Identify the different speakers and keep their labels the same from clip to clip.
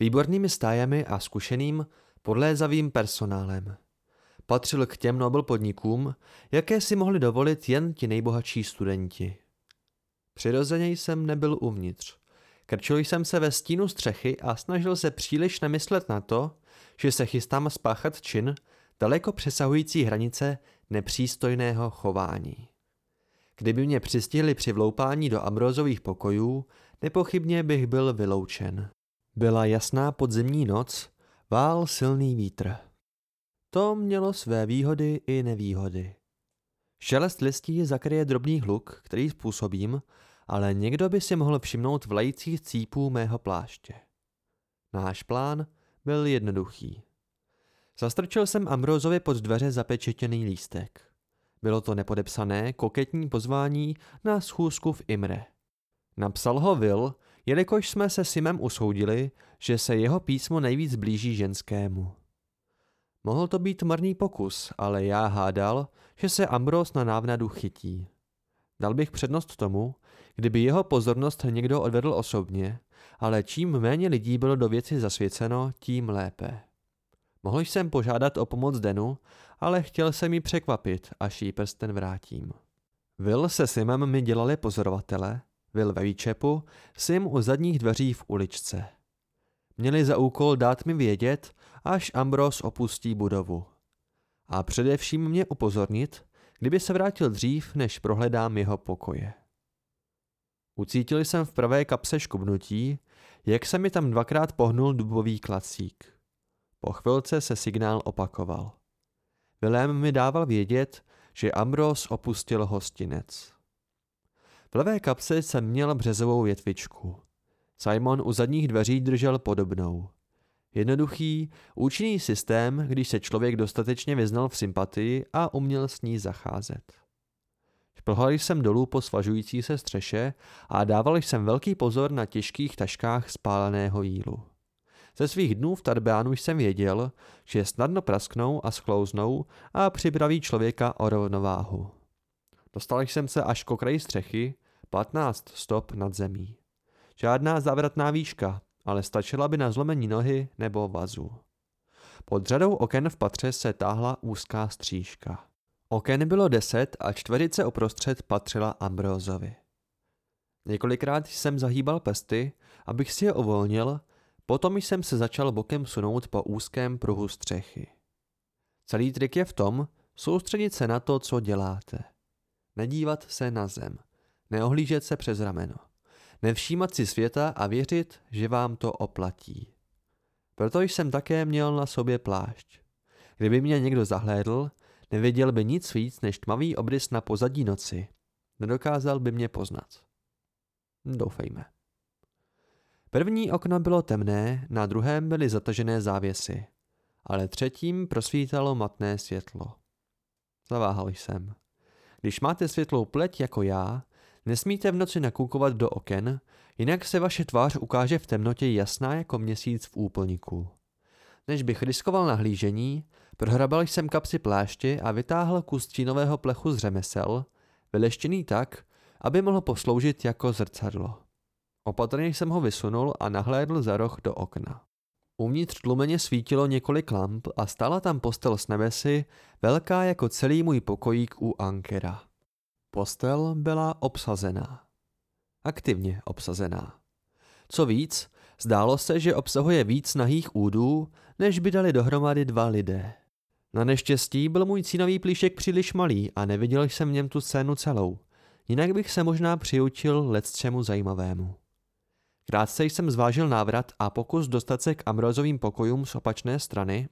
Speaker 1: výbornými stájami a zkušeným, podlézavým personálem. Patřil k těm Nobel podnikům, jaké si mohli dovolit jen ti nejbohatší studenti. Přirozeně jsem nebyl uvnitř. Krčil jsem se ve stínu střechy a snažil se příliš nemyslet na to, že se chystám spáchat čin, daleko přesahující hranice nepřístojného chování. Kdyby mě přistihli při vloupání do Ambrozových pokojů, nepochybně bych byl vyloučen. Byla jasná podzimní noc, vál silný vítr. To mělo své výhody i nevýhody. Šelest listí zakryje drobný hluk, který způsobím, ale někdo by si mohl všimnout vlajících cípů mého pláště. Náš plán byl jednoduchý. Zastrčil jsem Ambrozovi pod dveře zapečetěný lístek. Bylo to nepodepsané, koketní pozvání na schůzku v Imre. Napsal ho Will, jelikož jsme se Simem usoudili, že se jeho písmo nejvíc blíží ženskému. Mohl to být marný pokus, ale já hádal, že se Ambros na návnadu chytí. Dal bych přednost tomu, kdyby jeho pozornost někdo odvedl osobně, ale čím méně lidí bylo do věci zasvěceno, tím lépe. Mohl jsem požádat o pomoc Denu, ale chtěl jsem mi překvapit, až jí prsten vrátím. Will se Simem mi dělali pozorovatele, Will ve výčepu, Sim u zadních dveří v uličce. Měli za úkol dát mi vědět, až Ambros opustí budovu. A především mě upozornit, kdyby se vrátil dřív, než prohledám jeho pokoje. Ucítil jsem v pravé kapse škubnutí, jak se mi tam dvakrát pohnul dubový klacík. Po chvilce se signál opakoval. Vilém mi dával vědět, že Ambros opustil hostinec. V levé kapse jsem měl březovou větvičku. Simon u zadních dveří držel podobnou. Jednoduchý, účinný systém, když se člověk dostatečně vyznal v sympatii a uměl s ní zacházet. Šplhal jsem dolů po svažující se střeše a dával jsem velký pozor na těžkých taškách spáleného jílu. Ze svých dnů v Tarbánu jsem věděl, že snadno prasknou a sklouznou a připraví člověka o rovnováhu. Dostal jsem se až k okraji střechy, 15 stop nad zemí. Žádná závratná výška, ale stačila by na zlomení nohy nebo vazu. Pod řadou oken v patře se táhla úzká střížka. Oken bylo deset a čtverice uprostřed patřila Ambrozovi. Několikrát jsem zahýbal pesty, abych si je uvolnil, potom jsem se začal bokem sunout po úzkém pruhu střechy. Celý trik je v tom, soustředit se na to, co děláte. Nedívat se na zem, neohlížet se přes rameno, nevšímat si světa a věřit, že vám to oplatí. Proto jsem také měl na sobě plášť. Kdyby mě někdo zahlédl, Nevěděl by nic víc než tmavý obrys na pozadí noci. Nedokázal by mě poznat. Doufejme. První okno bylo temné, na druhém byly zatažené závěsy, ale třetím prosvítalo matné světlo. Zaváhal jsem. Když máte světlou pleť jako já, nesmíte v noci nakukovat do oken, jinak se vaše tvář ukáže v temnotě jasná jako měsíc v úplniku. Než bych riskoval nahlížení, prohrabal jsem kapsy pláště a vytáhl kus čínového plechu z řemesel, vyleštěný tak, aby mohl posloužit jako zrcadlo. Opatrně jsem ho vysunul a nahlédl za roh do okna. Uvnitř tlumeně svítilo několik lamp a stála tam postel s nebesy, velká jako celý můj pokojík u Ankera. Postel byla obsazená. Aktivně obsazená. Co víc, zdálo se, že obsahuje víc nahých údů, než by dali dohromady dva lidé. Na neštěstí byl můj cínový plíšek příliš malý a neviděl jsem v něm tu scénu celou. Jinak bych se možná přiučil lecčemu zajímavému. Krátce jsem zvážil návrat a pokus dostat se k Ambrozovým pokojům z opačné strany.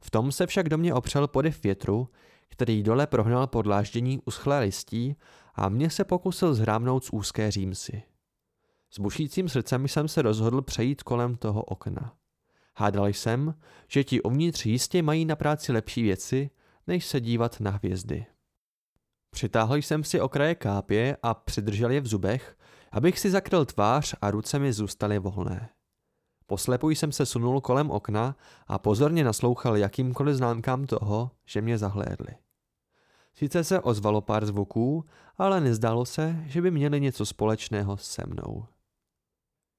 Speaker 1: V tom se však do mě opřel podev větru, který dole prohnal podláždění uschlé listí a mě se pokusil zhrámnout z úzké římsy. S bušícím srdcem jsem se rozhodl přejít kolem toho okna. Hádal jsem, že ti uvnitř jistě mají na práci lepší věci, než se dívat na hvězdy. Přitáhl jsem si okraje kápě a přidržel je v zubech, abych si zakryl tvář a ruce mi zůstaly volné. Poslepu jsem se sunul kolem okna a pozorně naslouchal jakýmkoliv známkám toho, že mě zahlédli. Sice se ozvalo pár zvuků, ale nezdálo se, že by měli něco společného se mnou.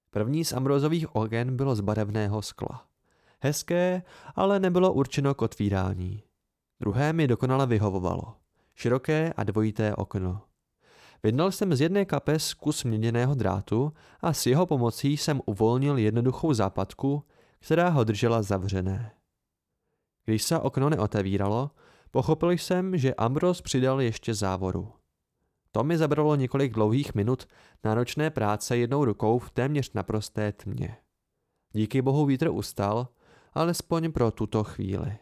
Speaker 1: První z ambrozových ogen bylo z barevného skla. Hezké, ale nebylo určeno k otvírání. Druhé mi dokonale vyhovovalo. Široké a dvojité okno. Vydnal jsem z jedné kapes kus měněného drátu a s jeho pomocí jsem uvolnil jednoduchou západku, která ho držela zavřené. Když se okno neotevíralo, pochopil jsem, že Ambros přidal ještě závoru. To mi zabralo několik dlouhých minut náročné práce jednou rukou v téměř naprosté tmě. Díky bohu vítr ustal, alespoň pro tuto chvíli.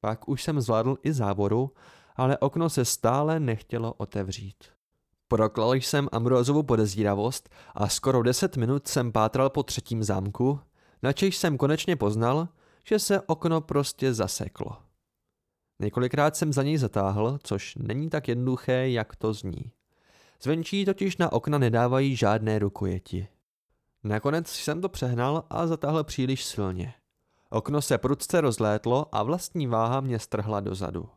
Speaker 1: Pak už jsem zvládl i závoru, ale okno se stále nechtělo otevřít. Proklal jsem Ambrozovu podezíravost a skoro deset minut jsem pátral po třetím zámku, načež jsem konečně poznal, že se okno prostě zaseklo. Několikrát jsem za něj zatáhl, což není tak jednoduché, jak to zní. Zvenčí totiž na okna nedávají žádné rukojeti. Nakonec jsem to přehnal a zatáhl příliš silně. Okno se prudce rozlétlo a vlastní váha mě strhla dozadu.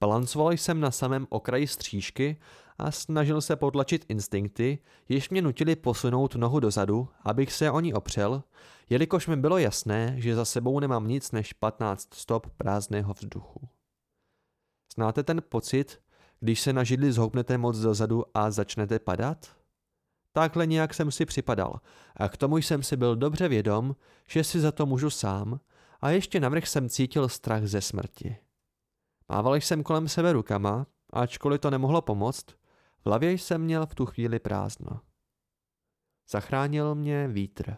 Speaker 1: Balancoval jsem na samém okraji střížky a snažil se potlačit instinkty, jež mě nutili posunout nohu dozadu, abych se o ní opřel, jelikož mi bylo jasné, že za sebou nemám nic než 15 stop prázdného vzduchu. Znáte ten pocit, když se na židli zhoupnete moc dozadu a začnete padat? Takhle nějak jsem si připadal a k tomu jsem si byl dobře vědom, že si za to můžu sám a ještě navrch jsem cítil strach ze smrti. Mával jsem kolem sebe rukama, ačkoliv to nemohlo pomoct, v hlavě jsem měl v tu chvíli prázdno. Zachránil mě vítr.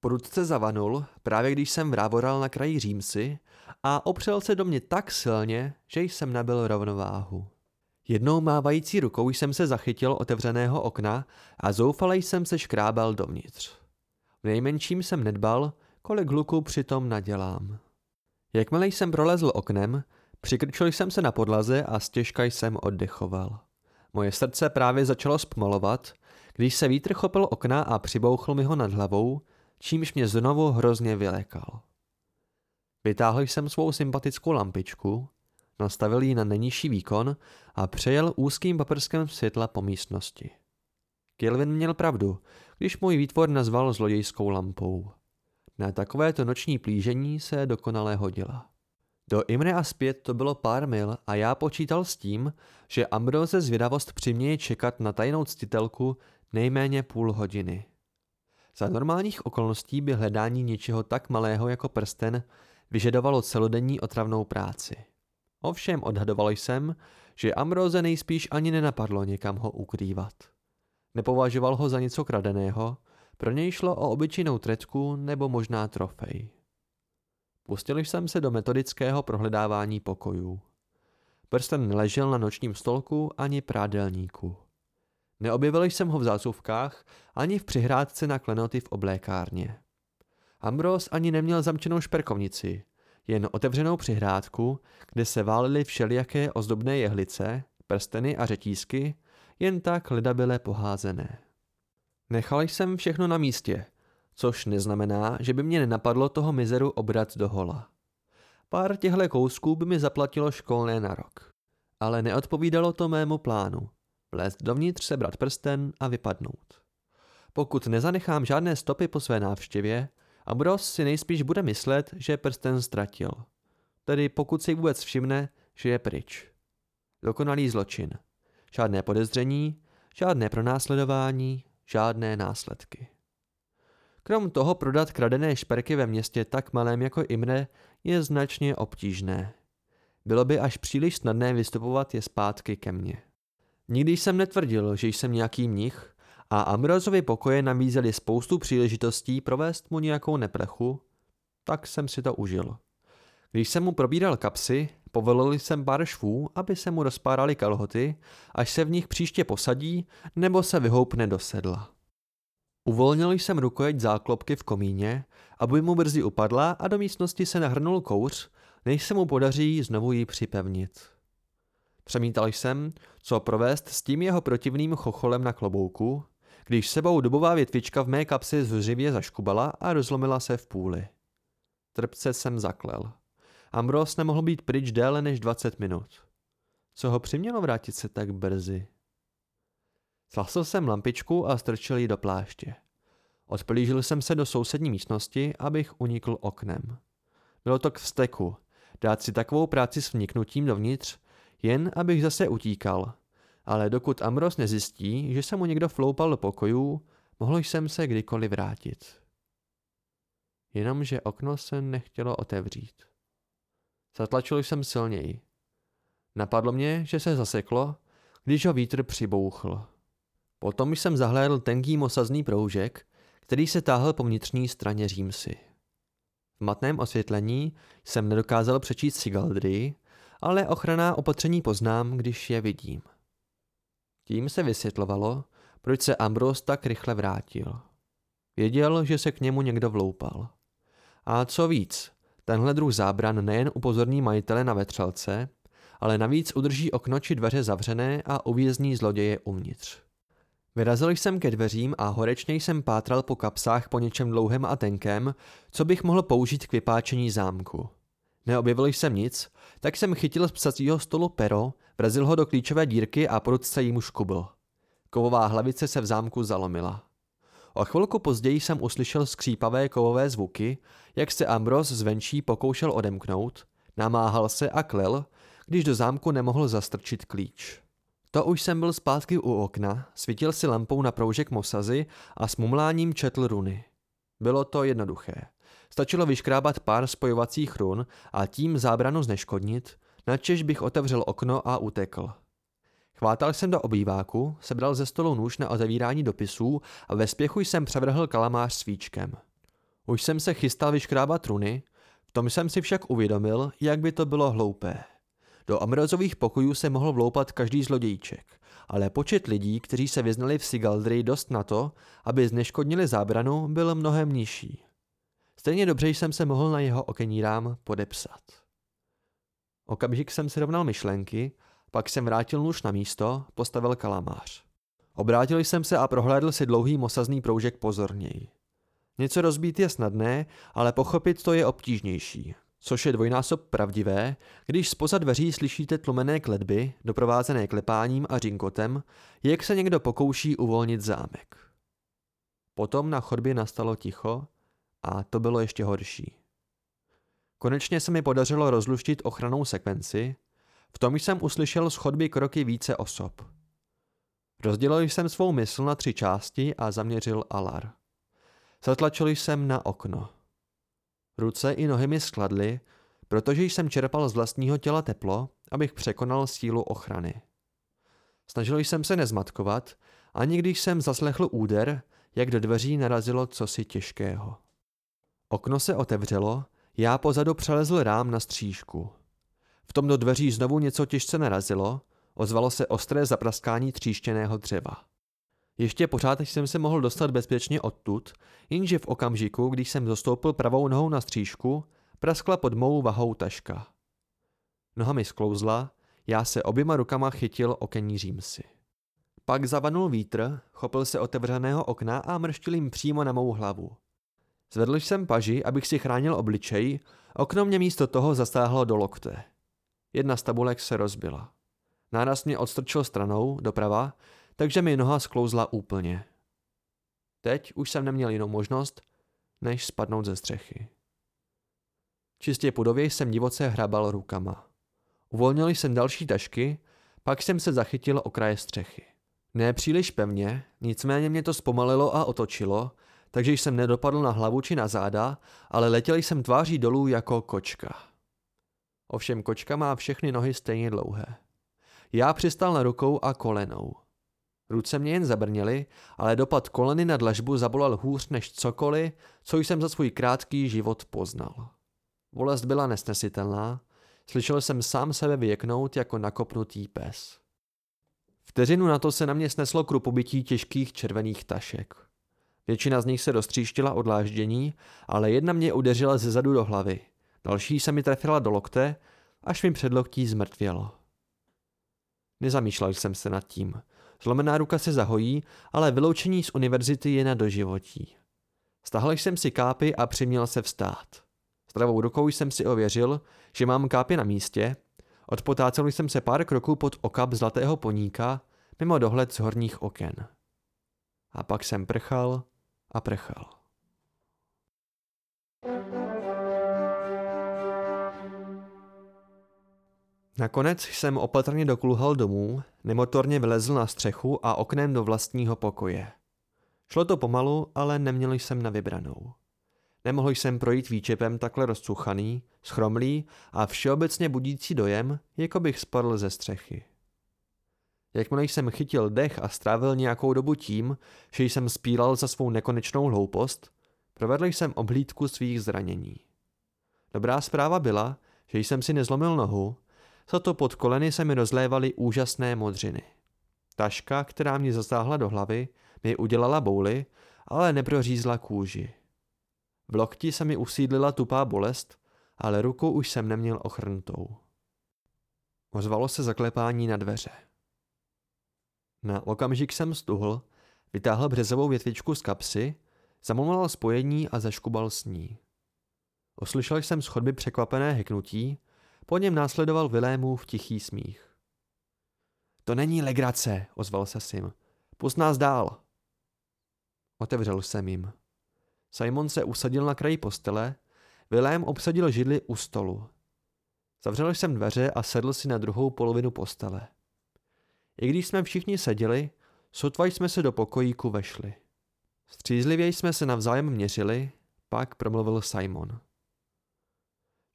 Speaker 1: Prudce zavanul, právě když jsem vrávoral na kraji římsy a opřel se do mě tak silně, že jsem nabil rovnováhu. Jednou mávající rukou jsem se zachytil otevřeného okna a zoufale jsem se škrábal dovnitř. V nejmenším jsem nedbal, kolik hluku přitom nadělám. Jakmile jsem prolezl oknem, přikrčil jsem se na podlaze a stěžka jsem oddechoval. Moje srdce právě začalo zpomalovat, když se vítr chopil okna a přibouchl mi ho nad hlavou, čímž mě znovu hrozně vylékal. Vytáhl jsem svou sympatickou lampičku, nastavil ji na nejnižší výkon a přejel úzkým paprskem světla po místnosti. Kelvin měl pravdu, když můj výtvor nazval zlodějskou lampou. Na takovéto noční plížení se dokonale hodila. Do Imre a zpět to bylo pár mil a já počítal s tím, že Ambrose zvědavost přiměje čekat na tajnou ctitelku nejméně půl hodiny. Za normálních okolností by hledání něčeho tak malého jako prsten vyžadovalo celodenní otravnou práci. Ovšem odhadoval jsem, že Ambrose nejspíš ani nenapadlo někam ho ukrývat. Nepovažoval ho za něco kradeného, pro něj šlo o obyčejnou tretku nebo možná trofej. Pustil jsem se do metodického prohledávání pokojů. Prsten neležel na nočním stolku ani prádelníku. Neobjevil jsem ho v zásuvkách ani v přihrádce na klenoty v oblékárně. Ambros ani neměl zamčenou šperkovnici, jen otevřenou přihrádku, kde se válily všelijaké ozdobné jehlice, prsteny a řetízky, jen tak lidabile poházené. Nechal jsem všechno na místě, což neznamená, že by mě nenapadlo toho mizeru obrat do hola. Pár těchto kousků by mi zaplatilo školné na rok. Ale neodpovídalo to mému plánu. Vlézt dovnitř, sebrat prsten a vypadnout. Pokud nezanechám žádné stopy po své návštěvě, Ambrose si nejspíš bude myslet, že prsten ztratil. Tedy pokud si vůbec všimne, že je pryč. Dokonalý zločin. Žádné podezření, žádné pronásledování, žádné následky. Krom toho prodat kradené šperky ve městě tak malém jako Imre je značně obtížné. Bylo by až příliš snadné vystupovat je zpátky ke mně. Nikdy jsem netvrdil, že jsem nějaký mnich a Ambrozovi pokoje namízeli spoustu příležitostí provést mu nějakou neplechu, tak jsem si to užil. Když jsem mu probíral kapsy, povolil jsem pár švů, aby se mu rozpárali kalhoty, až se v nich příště posadí nebo se vyhoupne do sedla. Uvolnil jsem rukojeť záklopky v komíně, aby mu brzy upadla a do místnosti se nahrnul kouř, než se mu podaří znovu ji připevnit. Přemítal jsem, co provést s tím jeho protivným chocholem na klobouku, když sebou dubová větvička v mé kapsi zuřivě zaškubala a rozlomila se v půli. Trpce jsem zaklel. Ambros nemohl být pryč déle než 20 minut. Co ho přimělo vrátit se tak brzy? Zhlasl jsem lampičku a strčil ji do pláště. Odplížil jsem se do sousední místnosti, abych unikl oknem. Bylo to k vzteku. Dát si takovou práci s vniknutím dovnitř, jen abych zase utíkal. Ale dokud Amros nezjistí, že se mu někdo floupal do pokojů, mohl jsem se kdykoliv vrátit. Jenomže okno se nechtělo otevřít. Zatlačil jsem silněji. Napadlo mě, že se zaseklo, když ho vítr přibouchl. Potom jsem zahlédl tenký mosazný proužek, který se táhl po vnitřní straně římsy. V matném osvětlení jsem nedokázal přečíst sigaldry, ale ochranná opatření poznám, když je vidím. Tím se vysvětlovalo, proč se Ambros tak rychle vrátil. Věděl, že se k němu někdo vloupal. A co víc, tenhle druh zábran nejen upozorní majitele na vetřelce, ale navíc udrží okno či dveře zavřené a uvězní zloděje uvnitř. Vyrazil jsem ke dveřím a horečně jsem pátral po kapsách po něčem dlouhém a tenkém, co bych mohl použít k vypáčení zámku. Neobjevil jsem nic, tak jsem chytil z psacího stolu pero, vrazil ho do klíčové dírky a prudce jí mu škubl. Kovová hlavice se v zámku zalomila. O chvilku později jsem uslyšel skřípavé kovové zvuky, jak se Ambros zvenčí pokoušel odemknout, namáhal se a klel, když do zámku nemohl zastrčit klíč. To už jsem byl zpátky u okna, svítil si lampou na proužek mosazy a s mumláním četl runy. Bylo to jednoduché. Stačilo vyškrábat pár spojovacích run a tím zábranu zneškodnit, načež bych otevřel okno a utekl. Chvátal jsem do obýváku, sebral ze stolu nůž na otevírání dopisů a ve spěchu jsem převrhl kalamář svíčkem. Už jsem se chystal vyškrábat runy, v tom jsem si však uvědomil, jak by to bylo hloupé. Do Amrozových pokojů se mohl vloupat každý zlodějček, ale počet lidí, kteří se vyznali v Sigaldry dost na to, aby zneškodnili zábranu, byl mnohem nižší. Stejně dobře jsem se mohl na jeho okenní rám podepsat. Okamžik jsem si rovnal myšlenky, pak jsem vrátil nůž na místo, postavil kalamář. Obrátil jsem se a prohlédl si dlouhý mosazný proužek pozorněji. Něco rozbít je snadné, ale pochopit to je obtížnější což je dvojnásob pravdivé, když spoza dveří slyšíte tlumené kletby, doprovázené klepáním a řinkotem, jak se někdo pokouší uvolnit zámek. Potom na chodbě nastalo ticho a to bylo ještě horší. Konečně se mi podařilo rozluštit ochranou sekvenci, v tom jsem uslyšel z chodby kroky více osob. Rozdělil jsem svou mysl na tři části a zaměřil alar. Zatlačil jsem na okno. Ruce i nohy mi skladly, protože jsem čerpal z vlastního těla teplo, abych překonal sílu ochrany. Snažil jsem se nezmatkovat, ani když jsem zaslechl úder, jak do dveří narazilo cosi těžkého. Okno se otevřelo, já pozadu přelezl rám na střížku. V tom do dveří znovu něco těžce narazilo, ozvalo se ostré zapraskání tříštěného dřeva. Ještě pořád jsem se mohl dostat bezpečně odtud, jenže v okamžiku, když jsem zostoupil pravou nohou na střížku, praskla pod mou vahou taška. Noha mi sklouzla, já se oběma rukama chytil okenní římsy. Pak zavanul vítr, chopil se otevřeného okna a mrštil jim přímo na mou hlavu. Zvedl jsem paži, abych si chránil obličej, okno mě místo toho zasáhlo do lokte. Jedna z tabulek se rozbila. Náraz mě odstrčil stranou, doprava, takže mi noha sklouzla úplně. Teď už jsem neměl jinou možnost, než spadnout ze střechy. Čistě pudově jsem divoce hrabal rukama. Uvolnil jsem další tašky, pak jsem se zachytil o kraje střechy. Ne příliš pevně, nicméně mě to zpomalilo a otočilo, takže jsem nedopadl na hlavu či na záda, ale letěl jsem tváří dolů jako kočka. Ovšem kočka má všechny nohy stejně dlouhé. Já přistal na rukou a kolenou. Ruce mě jen zabrněly, ale dopad koleny na dlažbu zabolal hůř než cokoliv, co jsem za svůj krátký život poznal. Bolest byla nesnesitelná, slyšel jsem sám sebe vyjeknout jako nakopnutý pes. Vteřinu na to se na mě sneslo krupobytí těžkých červených tašek. Většina z nich se dostříštila od láždění, ale jedna mě udeřila ze zadu do hlavy. Další se mi trefila do lokte, až mi předloktí zmrtvělo. Nezamýšlel jsem se nad tím. Zlomená ruka se zahojí, ale vyloučení z univerzity je na doživotí. Stahl jsem si kápy a přiměl se vstát. Zdravou rukou jsem si ověřil, že mám kápy na místě, odpotácel jsem se pár kroků pod okap zlatého poníka, mimo dohled z horních oken. A pak jsem prchal a prchal. Nakonec jsem opatrně dokulhal domů, nemotorně vylezl na střechu a oknem do vlastního pokoje. Šlo to pomalu, ale neměl jsem na vybranou. Nemohl jsem projít výčepem takhle rozcuchaný, schromlý a všeobecně budící dojem, jako bych spadl ze střechy. Jakmile jsem chytil dech a strávil nějakou dobu tím, že jsem spíral za svou nekonečnou hloupost, provedl jsem obhlídku svých zranění. Dobrá zpráva byla, že jsem si nezlomil nohu, za to pod koleny se mi rozlévaly úžasné modřiny. Taška, která mě zasáhla do hlavy, mi udělala bouly, ale neprořízla kůži. V lokti se mi usídlila tupá bolest, ale ruku už jsem neměl ochrnutou. Ozvalo se zaklepání na dveře. Na okamžik jsem stuhl, vytáhl březovou větvičku z kapsy, zamumlal spojení a zaškubal s ní. Oslyšel jsem z chodby překvapené heknutí, po něm následoval Vilémův tichý smích. To není legrace, ozval se Sim. Pust nás dál. Otevřel jsem jim. Simon se usadil na kraji postele, Vilém obsadil židli u stolu. Zavřel jsem dveře a sedl si na druhou polovinu postele. I když jsme všichni seděli, sotva jsme se do pokojíku vešli. Střízlivě jsme se navzájem měřili, pak promluvil Simon.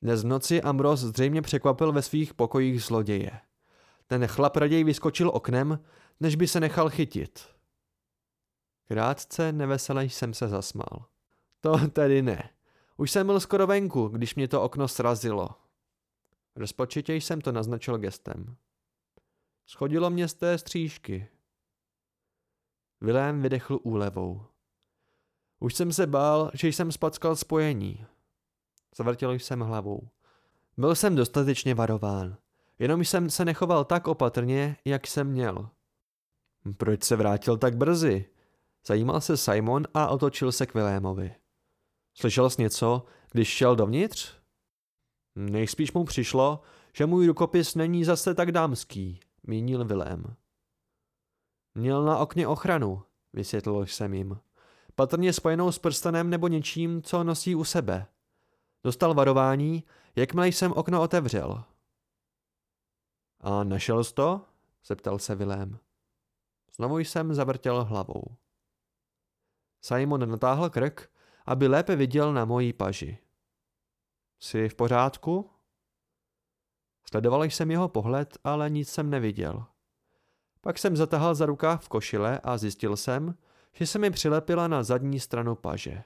Speaker 1: Dnes v noci Ambros zřejmě překvapil ve svých pokojích zloděje. Ten chlap raději vyskočil oknem, než by se nechal chytit. Krátce nevesele jsem se zasmál. To tedy ne. Už jsem byl skoro venku, když mě to okno srazilo. Rozpočitě jsem to naznačil gestem. Schodilo mě z té střížky. Vilém vydechl úlevou. Už jsem se bál, že jsem spackal spojení. Zavrtěl jsem hlavou. Byl jsem dostatečně varován. Jenom jsem se nechoval tak opatrně, jak jsem měl. Proč se vrátil tak brzy? Zajímal se Simon a otočil se k Vilémovi. Slyšel jsi něco, když šel dovnitř? Nejspíš mu přišlo, že můj rukopis není zase tak dámský, mínil Vilém. Měl na okně ochranu, vysvětlil jsem jim. Patrně spojenou s prstenem nebo něčím, co nosí u sebe. Dostal varování, jakmile jsem okno otevřel. A našel jsi to? zeptal se Vilém. Znovu jsem zavrtěl hlavou. Simon natáhl krk, aby lépe viděl na mojí paži. Jsi v pořádku? Sledoval jsem jeho pohled, ale nic jsem neviděl. Pak jsem zatahal za rukáv v košile a zjistil jsem, že se mi přilepila na zadní stranu paže.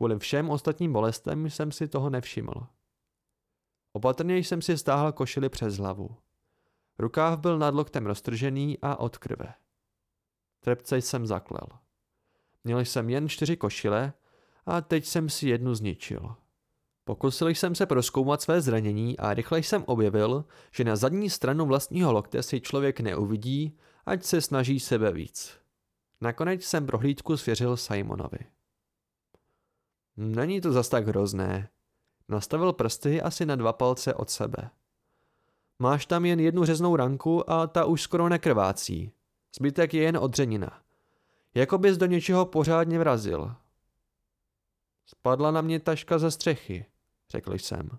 Speaker 1: Kvůli všem ostatním bolestem jsem si toho nevšiml. Opatrně jsem si stáhl košili přes hlavu. Rukáv byl nad loktem roztržený a od krve. Trepce jsem zaklel. Měl jsem jen čtyři košile a teď jsem si jednu zničil. Pokusil jsem se proskoumat své zranění a rychle jsem objevil, že na zadní stranu vlastního lokte si člověk neuvidí, ať se snaží sebe víc. Nakonec jsem prohlídku svěřil Simonovi. Není to zas tak hrozné. Nastavil prsty asi na dva palce od sebe. Máš tam jen jednu řeznou ranku a ta už skoro nekrvácí. Zbytek je jen odřenina. Jako bys do něčeho pořádně vrazil. Spadla na mě taška ze střechy, řekl jsem.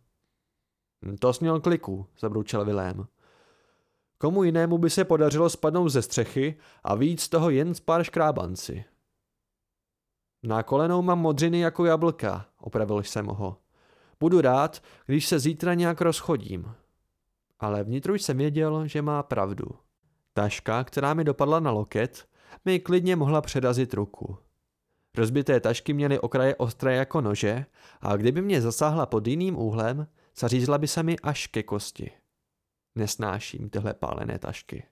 Speaker 1: To směl kliku, zabručel Vilém. Komu jinému by se podařilo spadnout ze střechy a víc toho jen s pár škrábanci. Na kolenou mám modřiny jako jablka, opravil jsem ho. Budu rád, když se zítra nějak rozchodím. Ale vnitru jsem věděl, že má pravdu. Taška, která mi dopadla na loket, mi klidně mohla předazit ruku. Rozbité tašky měly okraje ostré jako nože a kdyby mě zasáhla pod jiným úhlem, zařízla by se mi až ke kosti. Nesnáším tyhle pálené tašky.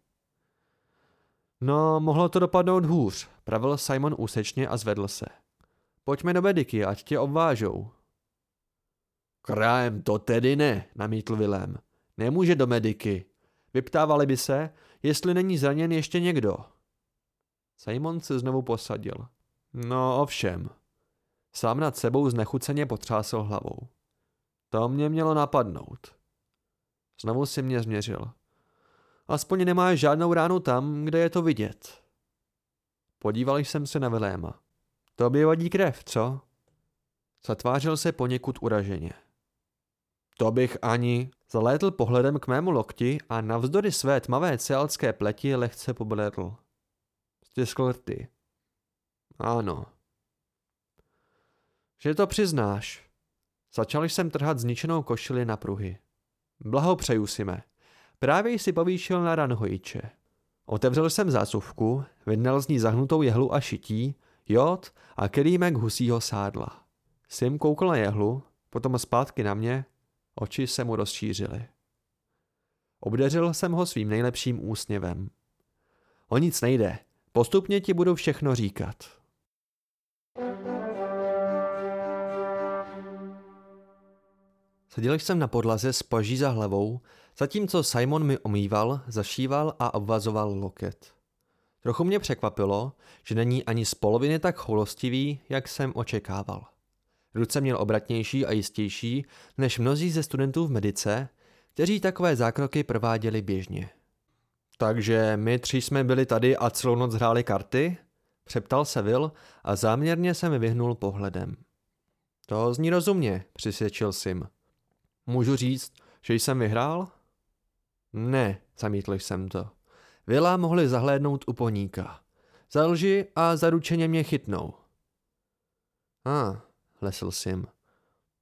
Speaker 1: No, mohlo to dopadnout hůř, pravil Simon úsečně a zvedl se. Pojďme do mediky, ať tě obvážou. Krajem to tedy ne, namítl Vilém. Nemůže do mediky. Vyptávali by se, jestli není zraněn ještě někdo. Simon se znovu posadil. No ovšem. Sám nad sebou znechuceně potřásl hlavou. To mě mělo napadnout. Znovu si mě změřil. Aspoň nemáš žádnou ránu tam, kde je to vidět. Podíval jsem se na Viléma. Tobě vadí krev, co? Zatvářil se poněkud uraženě. To bych ani... Zalétl pohledem k mému lokti a navzdory své tmavé celské pleti lehce pobledl. Stiskl rty. Ano. Že to přiznáš. Začal jsem trhat zničenou košili na pruhy. Blahopřeju si me. Právě si povýšil na ranhojiče. Otevřel jsem zásuvku, vydnal z ní zahnutou jehlu a šití, jod a kelímek husího sádla. Sim koukl na jehlu, potom zpátky na mě, oči se mu rozšířily. Obdeřil jsem ho svým nejlepším úsměvem. O nic nejde, postupně ti budu všechno říkat. Seděl jsem na podlaze s paží za hlavou, zatímco Simon mi omýval, zašíval a obvazoval loket. Trochu mě překvapilo, že není ani z poloviny tak choulostivý, jak jsem očekával. Ruce měl obratnější a jistější než mnozí ze studentů v medice, kteří takové zákroky prováděli běžně. Takže my tři jsme byli tady a celou noc hráli karty? Přeptal se Will a záměrně se mi vyhnul pohledem. To zní rozumně, přisvědčil Sim. Můžu říct, že jsem vyhrál? Ne, zamítl jsem to. Vila mohli zahlédnout u poníka. Zalži a zaručeně mě chytnou. A, ah, lesl Sim.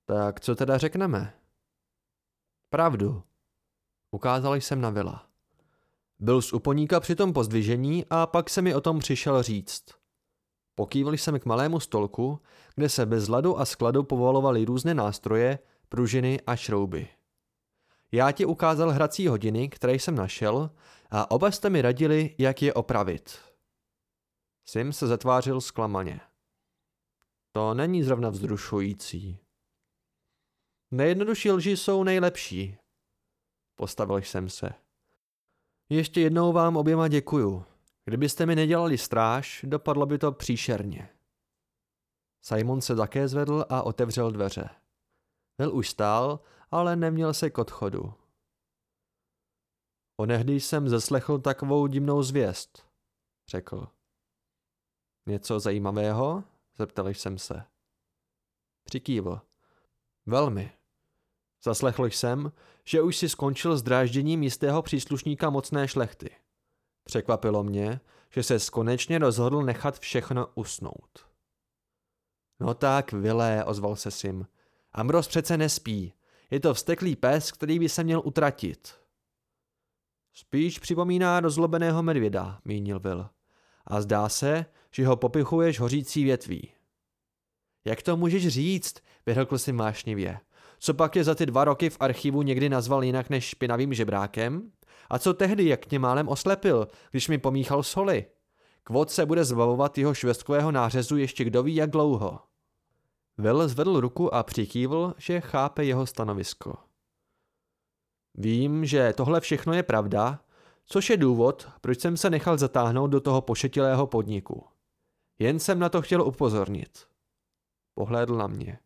Speaker 1: Tak co teda řekneme? Pravdu. Ukázal jsem na Vila. Byl z uponíka při tom pozdvižení a pak se mi o tom přišel říct. Pokývil jsem k malému stolku, kde se bez ladu a skladu povalovaly různé nástroje, pružiny a šrouby. Já ti ukázal hrací hodiny, které jsem našel a oba jste mi radili, jak je opravit. Sim se zatvářil zklamaně. To není zrovna vzrušující. Nejjednodušší lži jsou nejlepší. Postavil jsem se. Ještě jednou vám oběma děkuju. Kdybyste mi nedělali stráž, dopadlo by to příšerně. Simon se také zvedl a otevřel dveře. Will už stál, ale neměl se k odchodu. Onehdy jsem zaslechl takovou divnou zvěst, řekl. Něco zajímavého? Zeptal jsem se. Přikývl. Velmi. Zaslechl jsem, že už si skončil s drážděním jistého příslušníka mocné šlechty. Překvapilo mě, že se konečně rozhodl nechat všechno usnout. No tak, Vilé, ozval se Sim. Ambros přece nespí. Je to vsteklý pes, který by se měl utratit. Spíš připomíná rozlobeného medvěda, mínil Will. A zdá se, že ho popichuješ hořící větví. Jak to můžeš říct? vyhrkl si mášnivě. Co pak je za ty dva roky v archivu někdy nazval jinak než špinavým žebrákem? A co tehdy, jak mě málem oslepil, když mi pomíchal soli? Kvot se bude zbavovat jeho švestkového nářezu ještě kdo ví jak dlouho. Will zvedl ruku a přikývl, že chápe jeho stanovisko. Vím, že tohle všechno je pravda, což je důvod, proč jsem se nechal zatáhnout do toho pošetilého podniku. Jen jsem na to chtěl upozornit. Pohlédl na mě.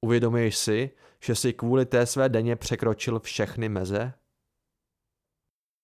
Speaker 1: Uvědomuješ si, že si kvůli té své denně překročil všechny meze?